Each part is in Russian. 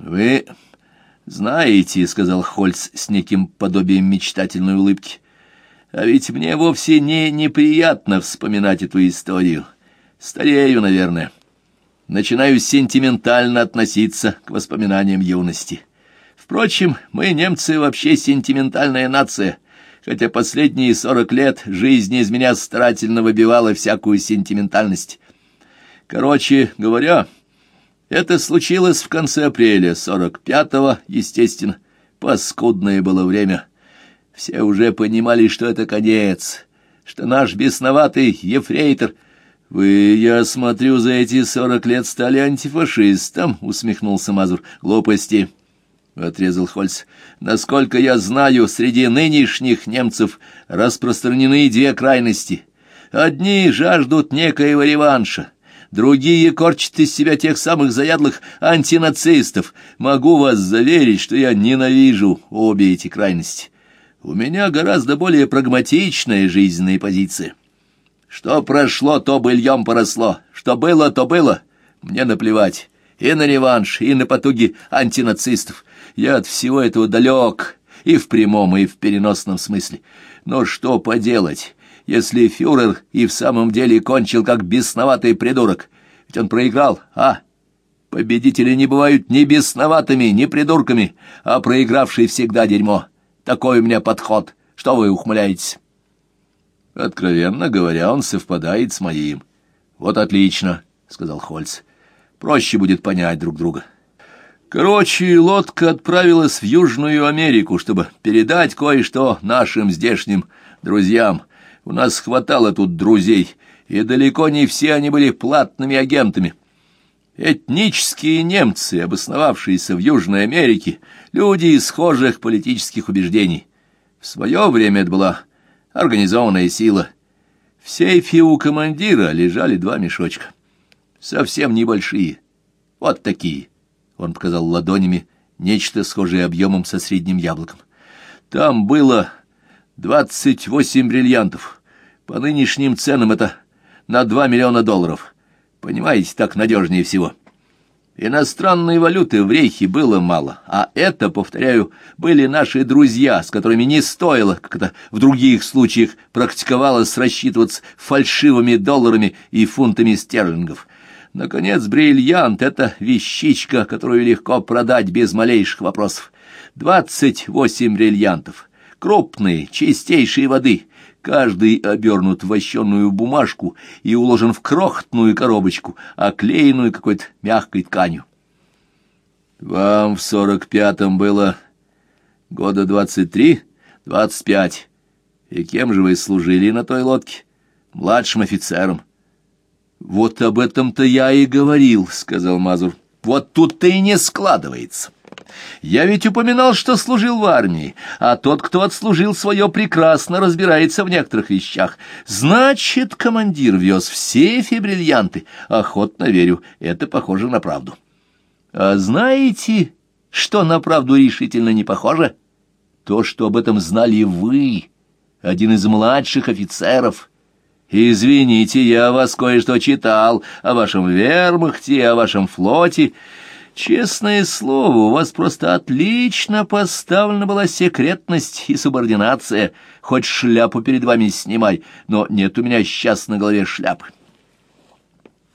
Вы знаете, — сказал Хольц с неким подобием мечтательной улыбки, — а ведь мне вовсе не неприятно вспоминать эту историю. Старею, наверное. Начинаю сентиментально относиться к воспоминаниям юности. Впрочем, мы, немцы, вообще сентиментальная нация, хотя последние сорок лет жизнь из меня старательно выбивала всякую сентиментальность. Короче говоря, это случилось в конце апреля сорок пятого, естественно. Паскудное было время. Все уже понимали, что это конец, что наш бесноватый ефрейтор... «Вы, я смотрю, за эти сорок лет стали антифашистом», — усмехнулся Мазур. «Глупости». — отрезал Хольц. — Насколько я знаю, среди нынешних немцев распространены две крайности. Одни жаждут некоего реванша, другие корчат из себя тех самых заядлых антинацистов. Могу вас заверить, что я ненавижу обе эти крайности. У меня гораздо более прагматичная жизненная позиция. Что прошло, то быльем поросло, что было, то было. Мне наплевать и на реванш, и на потуги антинацистов. Я от всего этого далек, и в прямом, и в переносном смысле. Но что поделать, если фюрер и в самом деле кончил как бесноватый придурок? Ведь он проиграл, а? Победители не бывают ни бесноватыми, ни придурками, а проигравший всегда дерьмо. Такой у меня подход. Что вы ухмыляетесь? Откровенно говоря, он совпадает с моим. Вот отлично, — сказал Хольц. Проще будет понять друг друга. Короче, лодка отправилась в Южную Америку, чтобы передать кое-что нашим здешним друзьям. У нас хватало тут друзей, и далеко не все они были платными агентами. Этнические немцы, обосновавшиеся в Южной Америке, люди схожих политических убеждений. В свое время это была организованная сила. В сейфе у командира лежали два мешочка. Совсем небольшие. Вот такие. Он показал ладонями нечто схожее объемом со средним яблоком. Там было двадцать восемь бриллиантов. По нынешним ценам это на два миллиона долларов. Понимаете, так надежнее всего. Иностранной валюты в рейхе было мало, а это, повторяю, были наши друзья, с которыми не стоило, как это в других случаях практиковалось, рассчитываться фальшивыми долларами и фунтами стерлингов. Наконец, бриллиант — это вещичка, которую легко продать без малейших вопросов. Двадцать восемь бриллиантов. Крупные, чистейшие воды. Каждый обернут в вощеную бумажку и уложен в крохотную коробочку, оклеенную какой-то мягкой тканью. Вам в сорок пятом было года двадцать три, двадцать пять. И кем же вы служили на той лодке? Младшим офицером. «Вот об этом-то я и говорил», — сказал Мазур. «Вот тут-то и не складывается. Я ведь упоминал, что служил в армии, а тот, кто отслужил свое, прекрасно разбирается в некоторых вещах. Значит, командир вез в сейфе бриллианты. Охотно верю, это похоже на правду. А знаете, что на правду решительно не похоже? То, что об этом знали вы, один из младших офицеров». «Извините, я вас кое-что читал о вашем вермахте, о вашем флоте. Честное слово, у вас просто отлично поставлена была секретность и субординация. Хоть шляпу перед вами снимай, но нет у меня сейчас на голове шляпы».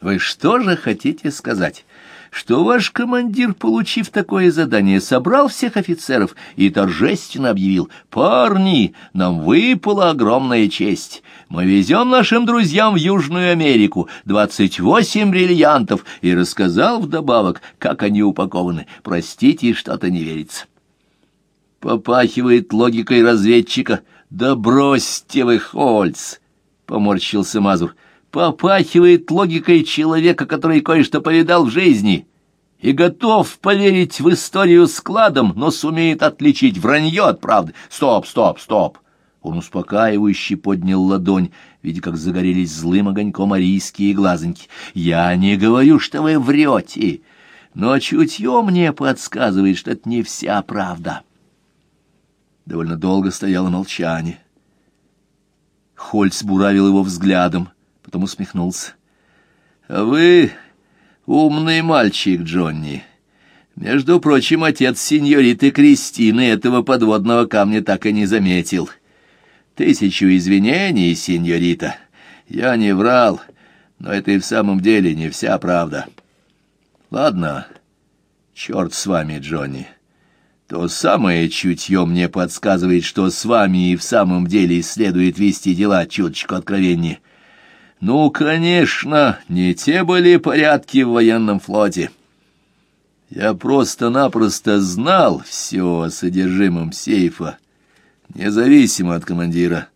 «Вы что же хотите сказать?» Что ваш командир, получив такое задание, собрал всех офицеров и торжественно объявил «Парни, нам выпала огромная честь. Мы везем нашим друзьям в Южную Америку двадцать восемь бриллиантов» и рассказал вдобавок, как они упакованы. Простите, что-то не верится. Попахивает логикой разведчика. «Да бросьте вы, Хольц!» — поморщился Мазур попахивает логикой человека, который кое-что повидал в жизни и готов поверить в историю складом, но сумеет отличить вранье от правды. Стоп, стоп, стоп! Он успокаивающе поднял ладонь, видя, как загорелись злым огоньком арийские глазоньки. «Я не говорю, что вы врете, но чутье мне подсказывает, что это не вся правда». Довольно долго стояло молчание. Хольц буравил его взглядом потом усмехнулся. — А вы умный мальчик, Джонни. Между прочим, отец сеньориты Кристины этого подводного камня так и не заметил. Тысячу извинений, сеньорита. Я не врал, но это и в самом деле не вся правда. Ладно, черт с вами, Джонни. То самое чутье мне подсказывает, что с вами и в самом деле следует вести дела чуточку откровеннее. Ну, конечно, не те были порядки в военном флоте. Я просто-напросто знал все о содержимом сейфа, независимо от командира.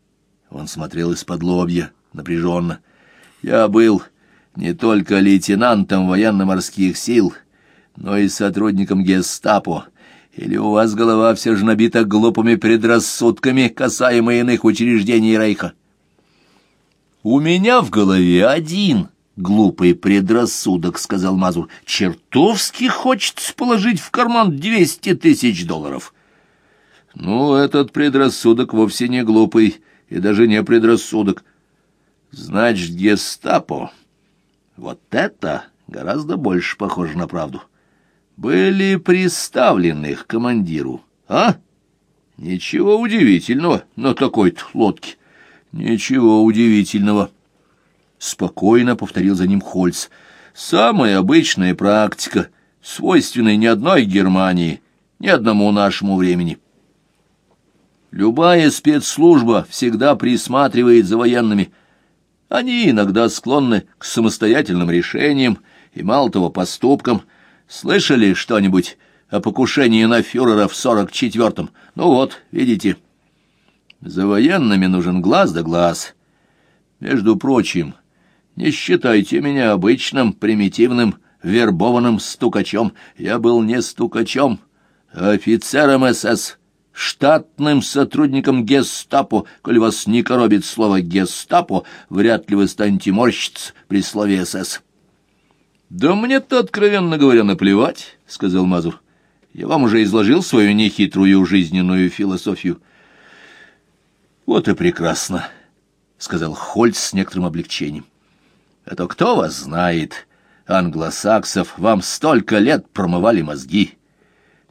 Он смотрел из-под лобья, напряженно. Я был не только лейтенантом военно-морских сил, но и сотрудником гестапо, или у вас голова все же набита глупыми предрассудками, касаемо иных учреждений Рейха? У меня в голове один глупый предрассудок, — сказал Мазур. Чертовски хочется положить в карман двести тысяч долларов. Ну, этот предрассудок вовсе не глупый и даже не предрассудок. Значит, гестапо. Вот это гораздо больше похоже на правду были приставлены к командиру, а? Ничего удивительного на такой-то лодке. Ничего удивительного. Спокойно повторил за ним Хольц. Самая обычная практика, свойственная ни одной Германии, ни одному нашему времени. Любая спецслужба всегда присматривает за военными. Они иногда склонны к самостоятельным решениям и, мало того, поступкам – Слышали что-нибудь о покушении на фюрера в сорок четвертом? Ну вот, видите. За военными нужен глаз да глаз. Между прочим, не считайте меня обычным, примитивным, вербованным стукачом. Я был не стукачом, а офицером СС, штатным сотрудником гестапо. Коль вас не коробит слово «гестапо», вряд ли вы станете морщиться при слове «СС». «Да мне-то, откровенно говоря, наплевать», — сказал Мазур. «Я вам уже изложил свою нехитрую жизненную философию». «Вот и прекрасно», — сказал Хольц с некоторым облегчением. «А то кто вас знает, англосаксов, вам столько лет промывали мозги.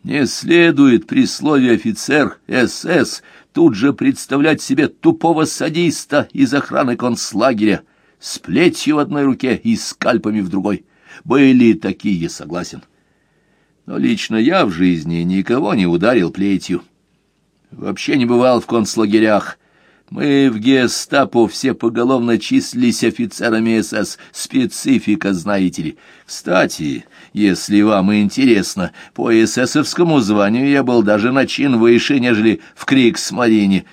Не следует при слове «офицер СС» тут же представлять себе тупого садиста из охраны концлагеря с плетью в одной руке и скальпами в другой». Были такие, согласен. Но лично я в жизни никого не ударил плетью. Вообще не бывал в концлагерях. Мы в гестапо все поголовно числились офицерами СС. Специфика, знаете ли. Кстати, если вам интересно, по эсэсовскому званию я был даже на чин выше, нежели в Крикс-Марине.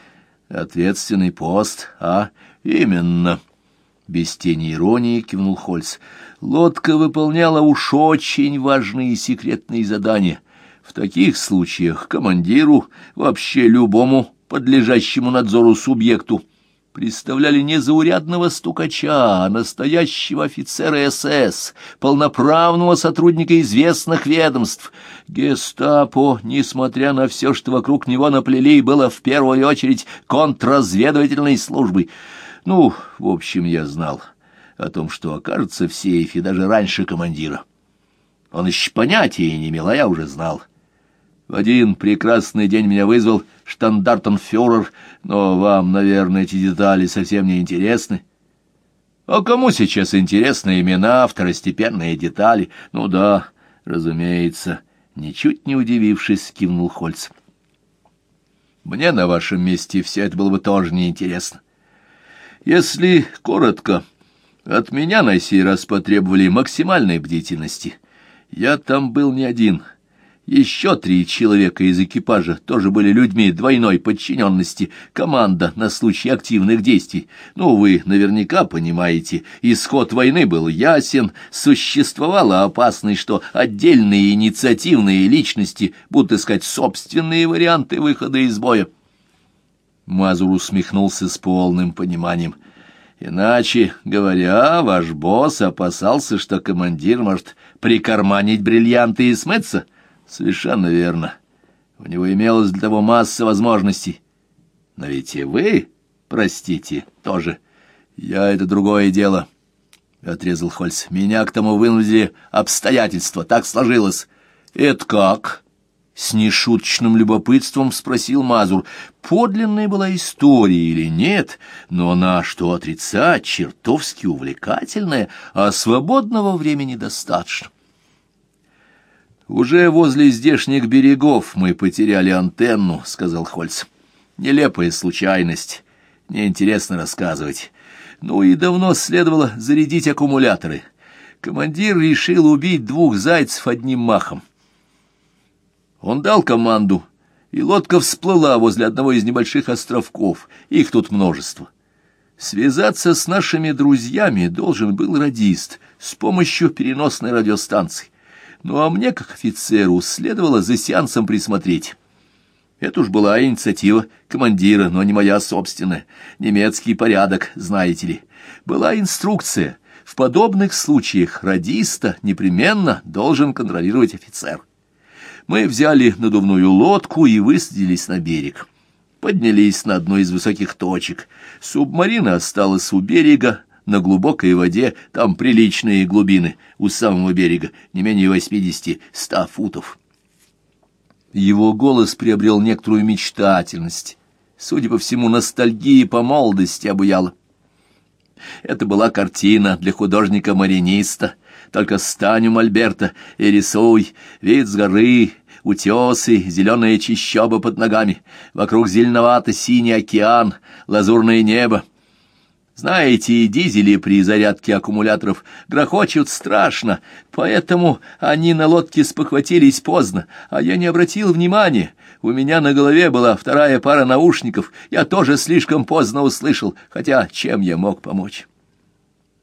Ответственный пост, а? Именно. Без тени иронии кивнул Хольц лодка выполняла уж очень важные секретные задания. В таких случаях командиру, вообще любому подлежащему надзору субъекту, представляли не заурядного стукача, а настоящего офицера СС, полноправного сотрудника известных ведомств. Гестапо, несмотря на все, что вокруг него наплели, было в первую очередь контрразведывательной службой. Ну, в общем, я знал о том, что окажется в сейфе даже раньше командира. Он еще понятия не имел, а я уже знал. В один прекрасный день меня вызвал штандартенфюрер, но вам, наверное, эти детали совсем не интересны. А кому сейчас интересны имена, второстепенные детали? Ну да, разумеется, ничуть не удивившись, кивнул Хольц. Мне на вашем месте все это было бы тоже неинтересно. Если коротко, от меня на сей раз потребовали максимальной бдительности. Я там был не один. Еще три человека из экипажа тоже были людьми двойной подчиненности, команда на случай активных действий. Ну, вы наверняка понимаете, исход войны был ясен, существовала опасность, что отдельные инициативные личности будут искать собственные варианты выхода из боя. Мазур усмехнулся с полным пониманием. Иначе говоря, ваш босс опасался, что командир может прикарманить бриллианты и смыться. Совершенно верно. У него имелось для того масса возможностей. Но ведь и вы, простите, тоже. Я — это другое дело, — отрезал Хольц. Меня к тому вынудили обстоятельства, так сложилось. Это как? С нешуточным любопытством спросил Мазур. Подлинная была история или нет, но она, что отрицать, чертовски увлекательная, а свободного времени достаточно. «Уже возле здешних берегов мы потеряли антенну», — сказал Хольц. «Нелепая случайность. Неинтересно рассказывать. Ну и давно следовало зарядить аккумуляторы. Командир решил убить двух зайцев одним махом. Он дал команду, и лодка всплыла возле одного из небольших островков, их тут множество. Связаться с нашими друзьями должен был радист с помощью переносной радиостанции. Ну а мне, как офицеру, следовало за сеансом присмотреть. Это уж была инициатива командира, но не моя собственная. Немецкий порядок, знаете ли. Была инструкция. В подобных случаях радиста непременно должен контролировать офицер. Мы взяли надувную лодку и высадились на берег. Поднялись на одну из высоких точек. Субмарина осталась у берега, на глубокой воде, там приличные глубины, у самого берега, не менее восьмидесяти-ста футов. Его голос приобрел некоторую мечтательность. Судя по всему, ностальгия по молодости обуяла. Это была картина для художника-мариниста. Только стань у Мольберта и рисуй вид с горы, утесы, зеленая чищоба под ногами, вокруг зеленовато-синий океан, лазурное небо. Знаете, дизели при зарядке аккумуляторов грохочут страшно, поэтому они на лодке спохватились поздно, а я не обратил внимания. У меня на голове была вторая пара наушников, я тоже слишком поздно услышал, хотя чем я мог помочь?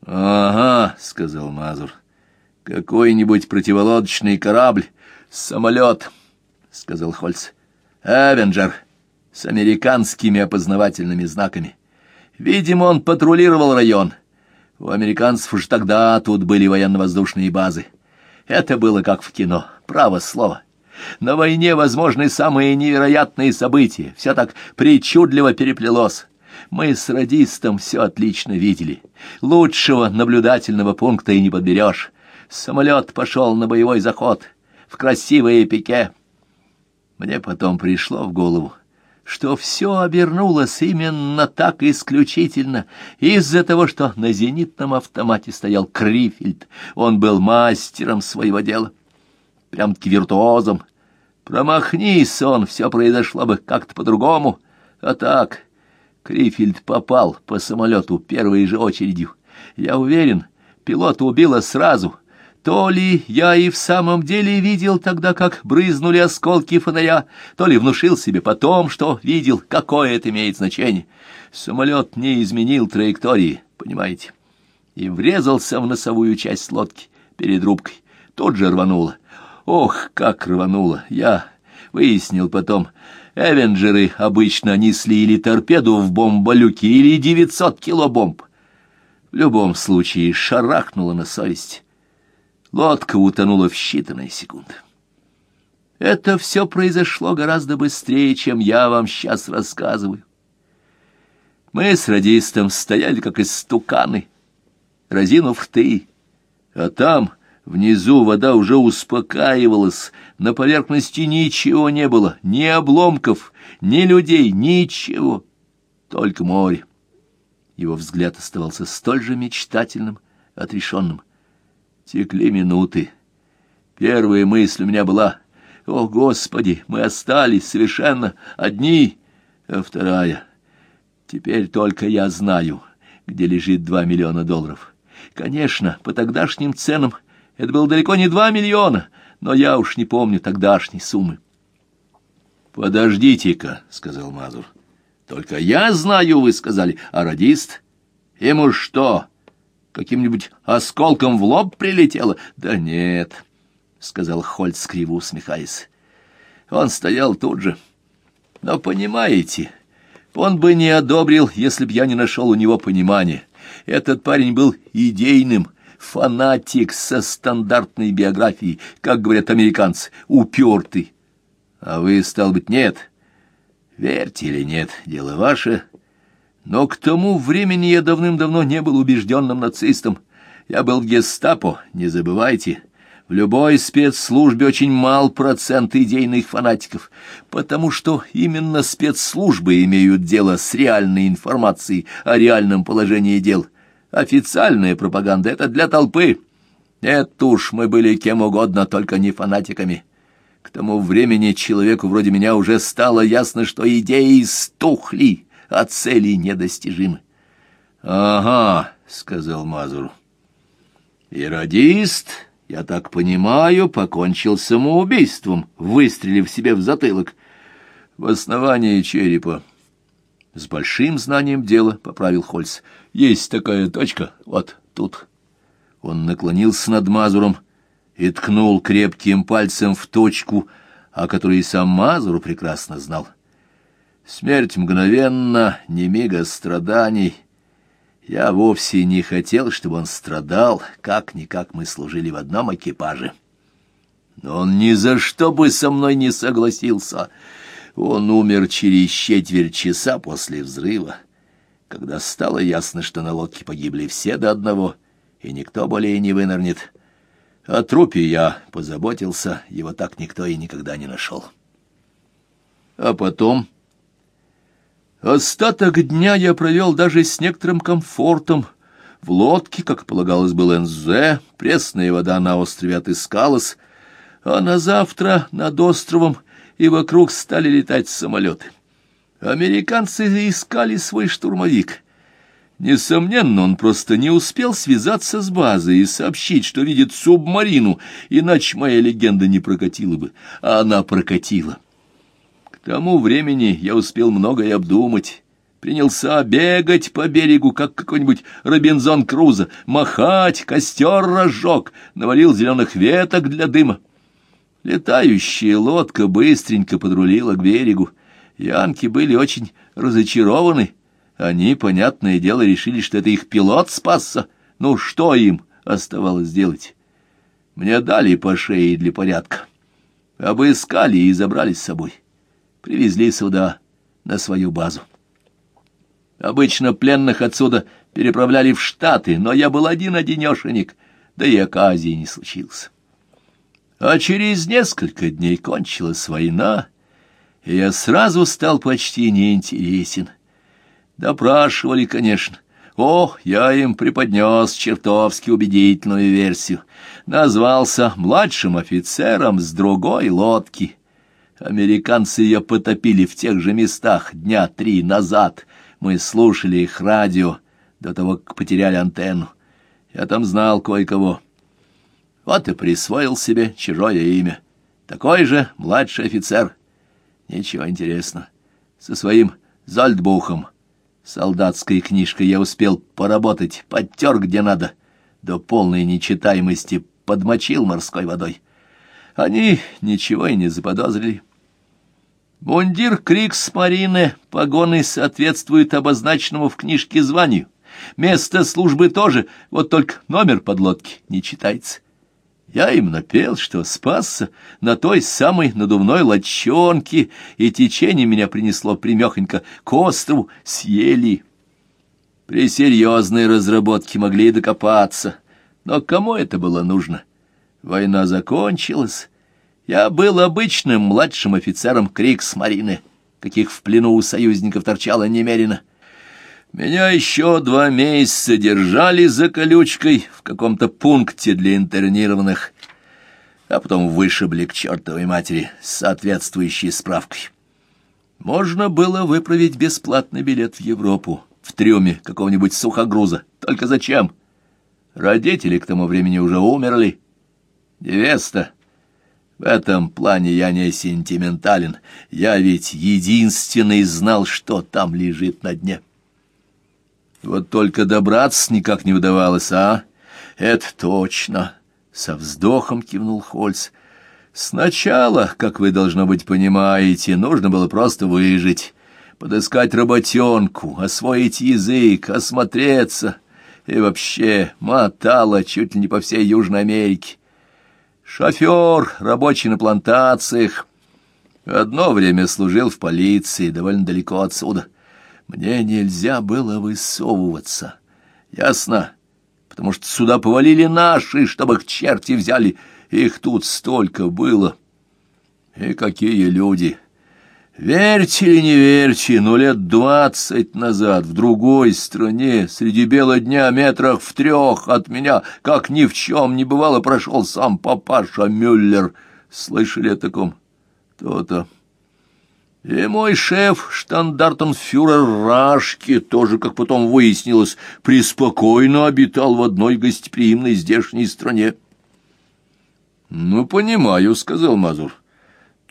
— Ага, — сказал Мазур, — какой-нибудь противолодочный корабль, самолет, — сказал Хольц, — Эвенджер с американскими опознавательными знаками. — Видимо, он патрулировал район. У американцев уж тогда тут были военно-воздушные базы. Это было как в кино, право слово. На войне возможны самые невероятные события. Все так причудливо переплелось. Мы с радистом все отлично видели. Лучшего наблюдательного пункта и не подберешь. Самолет пошел на боевой заход в красивое пике. Мне потом пришло в голову, что все обернулось именно так исключительно из-за того, что на зенитном автомате стоял Крифельд. Он был мастером своего дела, прям-таки виртуозом. Промахнись он, все произошло бы как-то по-другому. А так, Крифельд попал по самолету первой же очередью. Я уверен, пилота убило сразу — то ли я и в самом деле видел тогда, как брызнули осколки фонаря, то ли внушил себе потом, что видел, какое это имеет значение. Самолет не изменил траектории, понимаете, и врезался в носовую часть лодки перед рубкой. Тут же рвануло. Ох, как рвануло! Я выяснил потом. Эвенджеры обычно несли или торпеду в бомболюке, или 900 кило бомб. В любом случае шарахнуло на совесть. Лодка утонула в считанные секунды. Это все произошло гораздо быстрее, чем я вам сейчас рассказываю. Мы с радистом стояли, как истуканы, разинув рты, а там... Внизу вода уже успокаивалась, на поверхности ничего не было, ни обломков, ни людей, ничего, только море. Его взгляд оставался столь же мечтательным, отрешенным. Текли минуты. Первая мысль у меня была «О, Господи, мы остались совершенно одни!» А вторая «Теперь только я знаю, где лежит два миллиона долларов. Конечно, по тогдашним ценам это было далеко не два миллиона, но я уж не помню тогдашней суммы». «Подождите-ка», — сказал Мазур. «Только я знаю, вы сказали, а радист? Ему что, каким-нибудь осколком в лоб прилетело? Да нет, — сказал Хольц, криво усмехаясь. Он стоял тут же. Но понимаете, он бы не одобрил, если б я не нашел у него понимания. Этот парень был идейным, фанатик со стандартной биографией, как говорят американцы, упертый. А вы, стал быть, нет. Верьте или нет, дело ваше, но к тому времени я давным-давно не был убежденным нацистом. Я был в гестапо, не забывайте. В любой спецслужбе очень мал процент идейных фанатиков, потому что именно спецслужбы имеют дело с реальной информацией о реальном положении дел. Официальная пропаганда — это для толпы. Нет уж, мы были кем угодно, только не фанатиками. К тому времени человеку вроде меня уже стало ясно, что идеи стухли, а цели недостижимы. — Ага, — сказал Мазур. — И радист, я так понимаю, покончил самоубийством, выстрелив себе в затылок. В основании черепа. С большим знанием дела, — поправил Хольц. Есть такая точка, вот тут. Он наклонился над Мазуром и ткнул крепким пальцем в точку, о которой сам Мазур прекрасно знал. Смерть мгновенно, не мига страданий. Я вовсе не хотел, чтобы он страдал, как-никак мы служили в одном экипаже. Но он ни за что бы со мной не согласился. Он умер через четверть часа после взрыва, когда стало ясно, что на лодке погибли все до одного, и никто более не вынырнет. О трупе я позаботился, его так никто и никогда не нашел. А потом... Остаток дня я провел даже с некоторым комфортом. В лодке, как полагалось, был НЗ, пресная вода на острове отыскалась, а на завтра над островом и вокруг стали летать самолеты. Американцы искали свой штурмовик. Несомненно, он просто не успел связаться с базой и сообщить, что видит субмарину, иначе моя легенда не прокатила бы, а она прокатила. Тому времени я успел многое обдумать, принялся бегать по берегу, как какой-нибудь Робинзон Крузо, махать, костер разжег, навалил зеленых веток для дыма. Летающая лодка быстренько подрулила к берегу. Янки были очень разочарованы, они, понятное дело, решили, что это их пилот спасся. Ну, что им оставалось делать? Мне дали по шее для порядка. Обыскали и забрали с собой. Привезли сюда, на свою базу. Обычно пленных отсюда переправляли в Штаты, но я был один-одинешенек, да и оказии не случился. А через несколько дней кончилась война, и я сразу стал почти неинтересен. Допрашивали, конечно. О, я им преподнес чертовски убедительную версию. Назвался младшим офицером с другой лодки. Американцы ее потопили в тех же местах дня три назад. Мы слушали их радио до того, как потеряли антенну. Я там знал кое-кого. Вот и присвоил себе чужое имя. Такой же младший офицер. Ничего интересного. Со своим Зальдбухом Солдатской книжкой я успел поработать, подтер где надо, до полной нечитаемости подмочил морской водой. Они ничего и не заподозрили. Мундир Крикс Марины, погоны соответствуют обозначенному в книжке званию. Место службы тоже, вот только номер подлодки не читается. Я им напел, что спасся на той самой надувной лочонке, и течение меня принесло примехонько к острову, съели. При серьезной разработке могли докопаться, но кому это было нужно? Война закончилась. Я был обычным младшим офицером Крикс-Марины, каких в плену у союзников торчало немерено. Меня еще два месяца держали за колючкой в каком-то пункте для интернированных, а потом вышибли к чертовой матери с соответствующей справкой. Можно было выправить бесплатный билет в Европу, в трюме какого-нибудь сухогруза. Только зачем? Родители к тому времени уже умерли. Невеста. В этом плане я не сентиментален. Я ведь единственный знал, что там лежит на дне. Вот только добраться никак не удавалось, а? Это точно, — со вздохом кивнул Хольц. Сначала, как вы, должно быть, понимаете, нужно было просто выжить, подыскать работенку, освоить язык, осмотреться, и вообще мотало чуть ли не по всей Южной Америке. Шофер, рабочий на плантациях. Одно время служил в полиции, довольно далеко отсюда. Мне нельзя было высовываться. Ясно? Потому что сюда повалили наши, чтобы их черти взяли. Их тут столько было. И какие люди! Верьте или не верьте, но лет двадцать назад в другой стране, среди бела дня метрах в трех от меня, как ни в чем не бывало, прошел сам папаша Мюллер. Слышали о таком? То-то. И мой шеф, штандартенфюрер Рашки, тоже, как потом выяснилось, преспокойно обитал в одной гостеприимной здешней стране. — Ну, понимаю, — сказал Мазур. —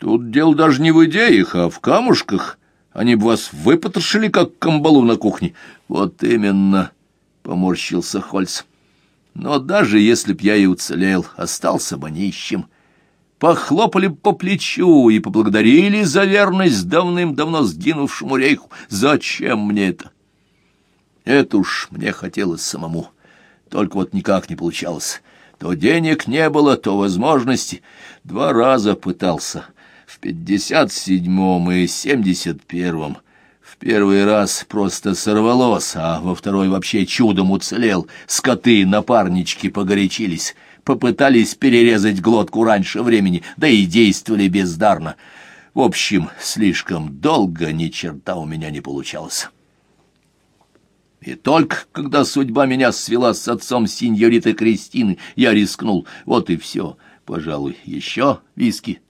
Тут дело даже не в идеях, а в камушках. Они бы вас выпотрошили, как камбалу на кухне. — Вот именно, — поморщился Хольц. — Но даже если б я и уцелел, остался бы нищим. — похлопали по плечу и поблагодарили за верность давным-давно сгинувшему рейху. Зачем мне это? Это уж мне хотелось самому. Только вот никак не получалось. То денег не было, то возможности. Два раза пытался. В пятьдесят седьмом и семьдесят первом. В первый раз просто сорвалось, а во второй вообще чудом уцелел. Скоты-напарнички погорячились попытались перерезать глотку раньше времени, да и действовали бездарно. В общем, слишком долго ни черта у меня не получалось. И только когда судьба меня свела с отцом сеньориты Кристины, я рискнул. Вот и все. Пожалуй, еще виски.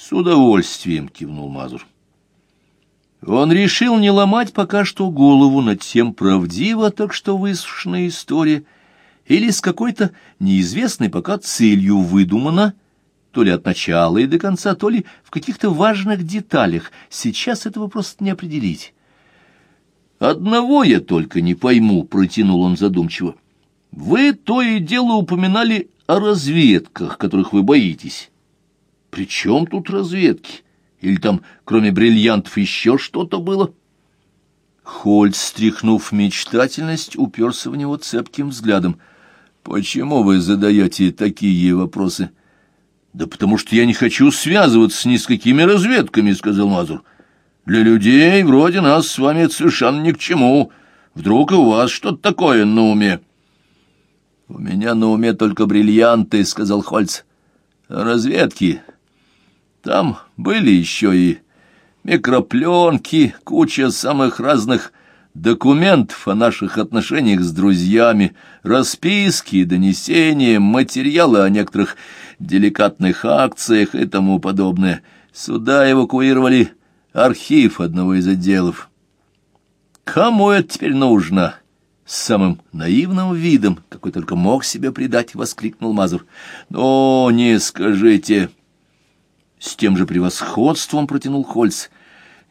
С удовольствием кивнул Мазур. Он решил не ломать пока что голову над тем правдиво, так что высушенная история — или с какой-то неизвестной пока целью выдумана, то ли от начала и до конца, то ли в каких-то важных деталях. Сейчас этого просто не определить. «Одного я только не пойму», — протянул он задумчиво. «Вы то и дело упоминали о разведках, которых вы боитесь. При чем тут разведки? Или там, кроме бриллиантов, еще что-то было?» Хольд, стряхнув мечтательность, уперся в него цепким взглядом — «Почему вы задаете такие вопросы?» «Да потому что я не хочу связываться ни с какими разведками», — сказал Мазур. «Для людей вроде нас с вами это совершенно ни к чему. Вдруг и у вас что-то такое на уме?» «У меня на уме только бриллианты», — сказал Хольц. «А разведки? Там были еще и микропленки, куча самых разных документов о наших отношениях с друзьями, расписки, донесения, материалы о некоторых деликатных акциях и тому подобное. Сюда эвакуировали архив одного из отделов. Кому это теперь нужно? С самым наивным видом, какой только мог себе придать, воскликнул Мазур. «Но не скажите!» С тем же превосходством протянул Хольц —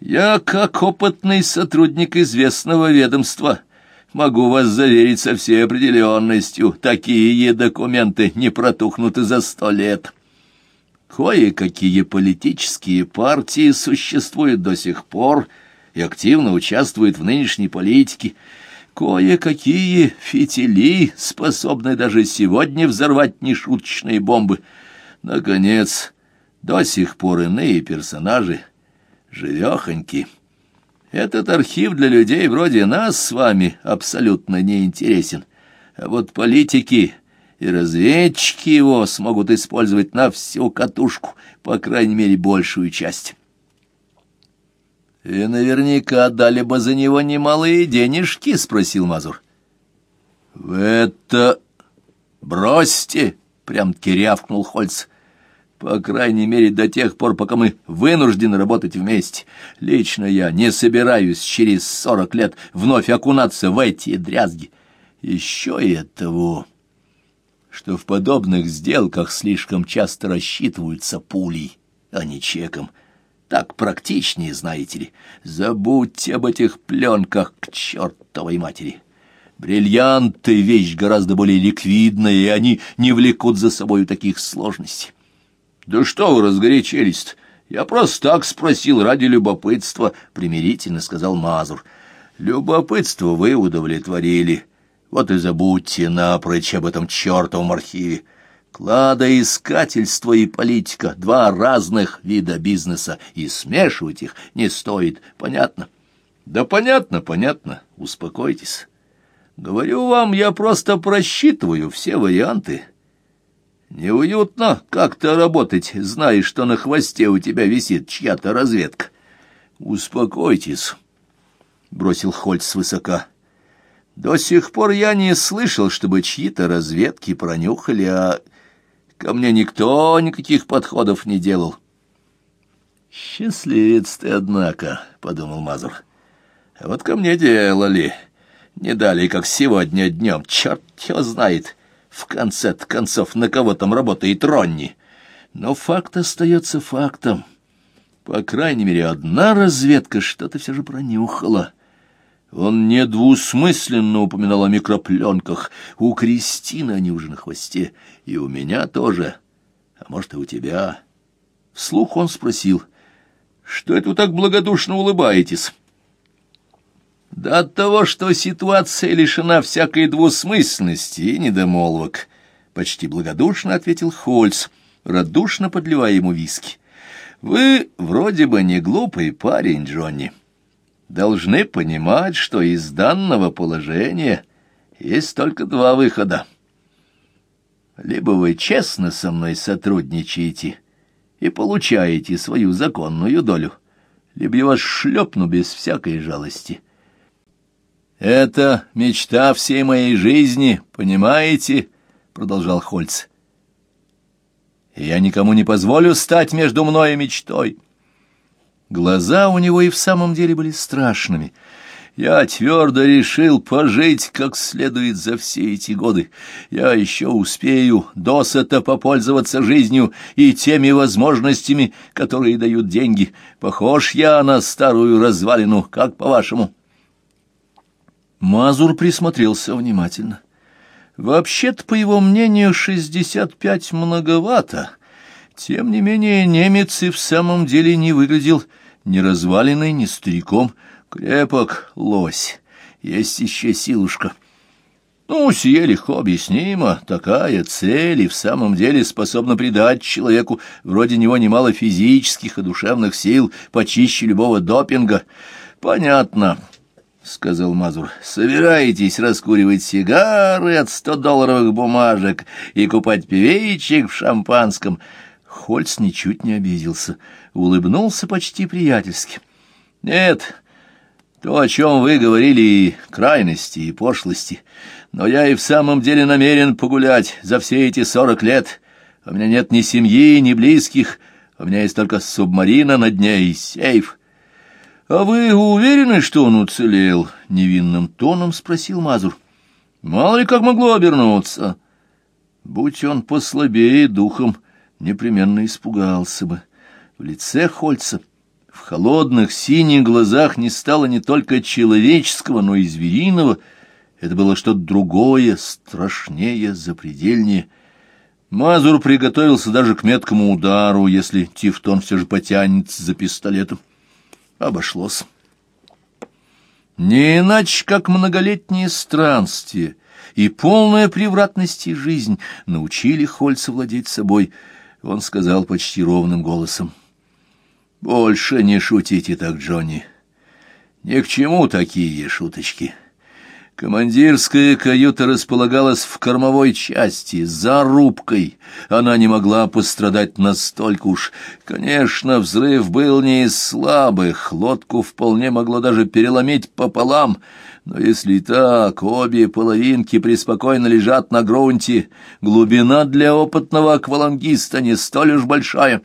я, как опытный сотрудник известного ведомства, могу вас заверить со всей определенностью, такие документы не протухнут и за сто лет. Кое-какие политические партии существуют до сих пор и активно участвуют в нынешней политике. Кое-какие фитили способны даже сегодня взорвать нешуточные бомбы. Наконец, до сих пор иные персонажи — живехоньки. Этот архив для людей вроде нас с вами абсолютно не интересен. А вот политики и разведчики его смогут использовать на всю катушку, по крайней мере, большую часть. «И наверняка дали бы за него немалые денежки?» — спросил Мазур. «В это... бросьте!» — прям-таки рявкнул Хольц. По крайней мере, до тех пор, пока мы вынуждены работать вместе. Лично я не собираюсь через сорок лет вновь окунаться в эти дрязги. Еще и от того, что в подобных сделках слишком часто рассчитываются пулей, а не чеком. Так практичнее, знаете ли. Забудьте об этих пленках к чертовой матери. Бриллианты — вещь гораздо более ликвидная, и они не влекут за собой таких сложностей. «Да что вы разгорячились-то? Я просто так спросил ради любопытства», — примирительно сказал Мазур. «Любопытство вы удовлетворили. Вот и забудьте напрочь об этом чертовом архиве. Кладоискательство и политика — два разных вида бизнеса, и смешивать их не стоит, понятно?» «Да понятно, понятно. Успокойтесь. Говорю вам, я просто просчитываю все варианты». Неуютно как-то работать, зная, что на хвосте у тебя висит чья-то разведка. Успокойтесь, — бросил Хольц свысока. До сих пор я не слышал, чтобы чьи-то разведки пронюхали, а ко мне никто никаких подходов не делал. «Счастливец ты, однако», — подумал Мазур. «А вот ко мне делали. Не дали, как сегодня днем. Черт его знает, в конце концов, на кого там работает Ронни. Но факт остается фактом. По крайней мере, одна разведка что-то все же пронюхала». Он недвусмысленно упоминал о микропленках. У Кристины они уже на хвосте, и у меня тоже, а может, и у тебя. Вслух он спросил, что это вы так благодушно улыбаетесь? Да от того, что ситуация лишена всякой двусмысленности и недомолвок, почти благодушно ответил Хольц, радушно подливая ему виски. Вы вроде бы не глупый парень, Джонни должны понимать, что из данного положения есть только два выхода. Либо вы честно со мной сотрудничаете и получаете свою законную долю, либо я вас шлепну без всякой жалости. Это мечта всей моей жизни, понимаете? продолжал Хольц. Я никому не позволю стать между мной и мечтой. Глаза у него и в самом деле были страшными. Я твердо решил пожить как следует за все эти годы. Я еще успею досыта попользоваться жизнью и теми возможностями, которые дают деньги. Похож я на старую развалину, как по-вашему?» Мазур присмотрелся внимательно. Вообще-то, по его мнению, шестьдесят пять многовато. Тем не менее, немец и в самом деле не выглядел ни развалиной, ни стариком. Крепок лось, есть еще силушка. Ну, сие легко объяснимо. Такая цель и в самом деле способна придать человеку вроде него немало физических и душевных сил, почище любого допинга. Понятно. — сказал Мазур, — собираетесь раскуривать сигары от сто долларовых бумажек и купать певичек в шампанском. Хольц ничуть не обиделся, улыбнулся почти приятельски. — Нет, то, о чем вы говорили, крайности и пошлости, но я и в самом деле намерен погулять за все эти сорок лет. У меня нет ни семьи, ни близких, у меня есть только субмарина на дне и сейф. — А вы уверены, что он уцелел? — невинным тоном спросил Мазур. — Мало ли как могло обернуться. Будь он послабее духом, — непременно испугался бы. В лице Хольца, в холодных синих глазах не стало не только человеческого, но и звериного. Это было что-то другое, страшнее, запредельнее. Мазур приготовился даже к меткому удару, если Тифтон все же потянется за пистолетом. Обошлось. Не иначе, как многолетние странствия и полная превратности жизнь научили Хольца владеть собой — он сказал почти ровным голосом. «Больше не шутите так, Джонни. Ни к чему такие шуточки». Командирская каюта располагалась в кормовой части, за рубкой. Она не могла пострадать настолько уж. Конечно, взрыв был не из слабых, лодку вполне могло даже переломить пополам — но если так, обе половинки преспокойно лежат на грунте, глубина для опытного аквалангиста не столь уж большая.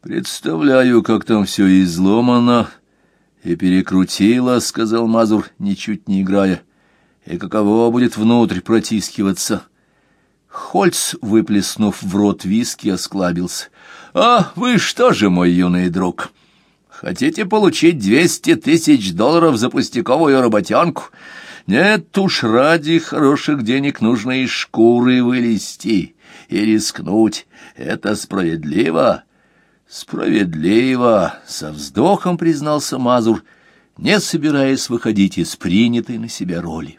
Представляю, как там все изломано и перекрутило, — сказал Мазур, ничуть не играя, — и каково будет внутрь протискиваться. Хольц, выплеснув в рот виски, осклабился. — А вы что же, мой юный друг? — Хотите получить двести тысяч долларов за пустяковую работенку? Нет уж, ради хороших денег нужно из шкуры вылезти и рискнуть. Это справедливо. Справедливо, со вздохом признался Мазур, не собираясь выходить из принятой на себя роли.